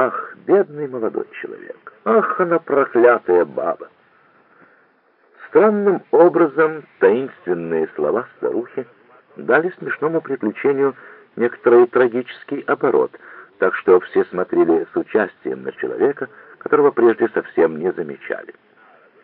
Ах, бедный молодой человек! Ах, она проклятая баба! Странным образом таинственные слова старухи дали смешному приключению некоторый трагический оборот, так что все смотрели с участием на человека, которого прежде совсем не замечали.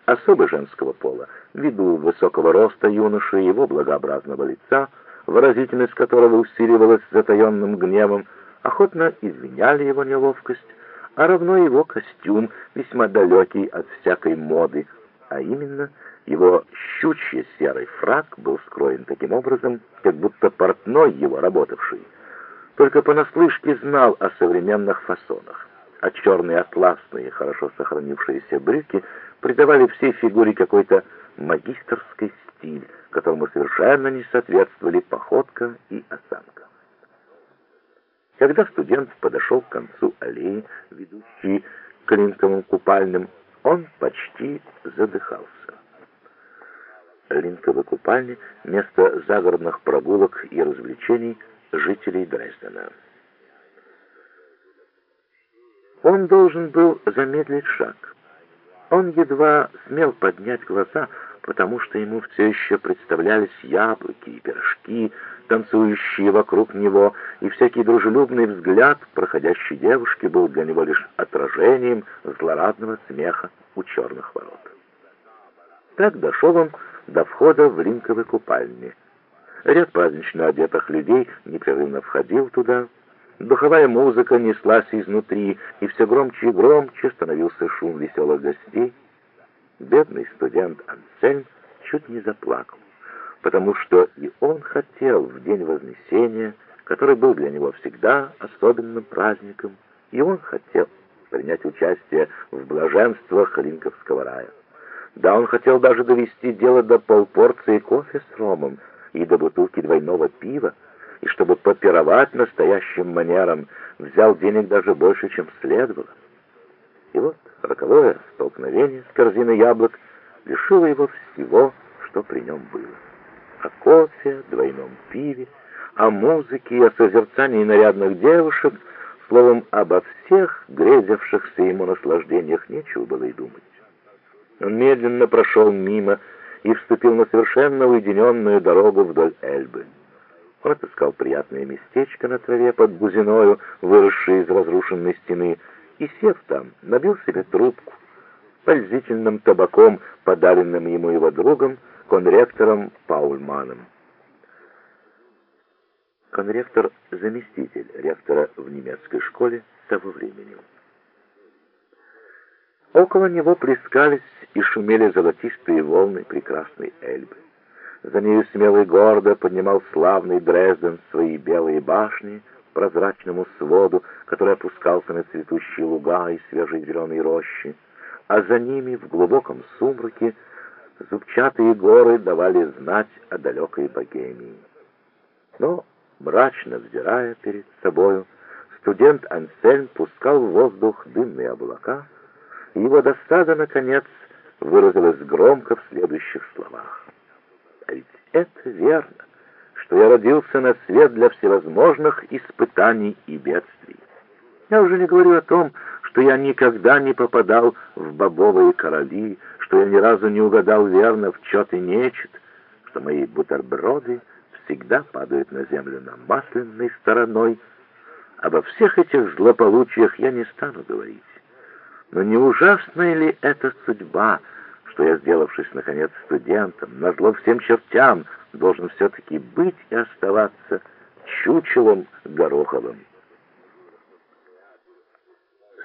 Особо женского пола, ввиду высокого роста юноши и его благообразного лица, выразительность которого усиливалась затаенным гневом, охотно извиняли его неловкость, а равно его костюм, весьма далекий от всякой моды, а именно его щучье серый фрак был скроен таким образом, как будто портной его работавший, только понаслышке знал о современных фасонах, а черные атласные, хорошо сохранившиеся брюки придавали всей фигуре какой-то магистрский стиль, которому совершенно не соответствовали походка и осанка. Когда студент подошел к концу аллеи, ведущей к линковым купальным, он почти задыхался. Линковые купальни — место загородных прогулок и развлечений жителей Дрездена. Он должен был замедлить шаг. Он едва смел поднять глаза, потому что ему все еще представлялись яблоки и пирожки, танцующие вокруг него, и всякий дружелюбный взгляд проходящей девушки был для него лишь отражением злорадного смеха у черных ворот. Так дошел он до входа в ринковые купальни. Ряд празднично одетых людей непрерывно входил туда. Духовая музыка неслась изнутри, и все громче и громче становился шум веселых гостей. Бедный студент Ансельм чуть не заплакал, потому что и он хотел в день Вознесения, который был для него всегда особенным праздником, и он хотел принять участие в блаженствах Линковского рая. Да, он хотел даже довести дело до полпорции кофе с ромом и до бутылки двойного пива, и чтобы попировать настоящим манером, взял денег даже больше, чем следовало. И вот роковое столкновение с корзиной яблок лишило его всего, что при нем было. О кофе, двойном пиве, о музыке и о созерцании нарядных девушек, словом, обо всех грезившихся ему наслаждениях нечего было и думать. Он медленно прошел мимо и вступил на совершенно уединенную дорогу вдоль Эльбы. Он отыскал приятное местечко на траве под бузиною, выросшей из разрушенной стены, и, сев там, набил себе трубку, пользительным табаком, подаренным ему его другом, конректором Паульманом. Конректор — заместитель ректора в немецкой школе того времени. Около него плескались и шумели золотистые волны прекрасной Эльбы. За нею смело и гордо поднимал славный Дрезден свои белые башни прозрачному своду, который опускался на цветущие луга и свежие зеленые рощи, а за ними в глубоком сумраке зубчатые горы давали знать о далекой богемии. Но, мрачно взирая перед собою, студент Ансельм пускал в воздух дымные облака, его досада, наконец, выразилась громко в следующих словах. «А ведь это верно, что я родился на свет для всевозможных испытаний и бедствий. Я уже не говорю о том, что я никогда не попадал в бобовые короли, что я ни разу не угадал верно в чет и нечет, что мои бутерброды всегда падают на землю намасленной стороной. Обо всех этих злополучиях я не стану говорить. Но не ужасная ли это судьба, что я, сделавшись, наконец, студентом, назло всем чертям, должен все-таки быть и оставаться чучелом Гороховым?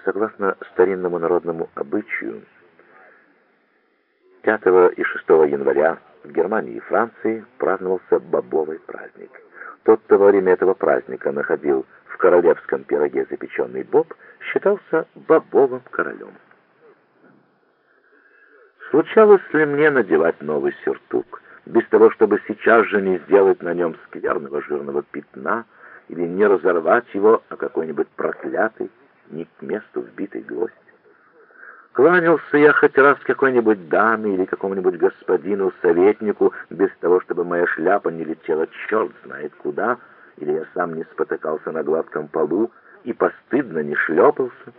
Согласно старинному народному обычаю, 5 и 6 января в Германии и Франции праздновался бобовый праздник. Тот, кто во время этого праздника находил королевском пироге запеченный боб считался бобовым королем. Случалось ли мне надевать новый сюртук, без того, чтобы сейчас же не сделать на нем скверного жирного пятна или не разорвать его о какой-нибудь проклятый, не к месту вбитый гвоздь? Кланялся я хоть раз какой-нибудь даме или какому-нибудь господину-советнику, без того, чтобы моя шляпа не летела черт знает куда, или я сам не спотыкался на гладком полу, и постыдно не шлепался.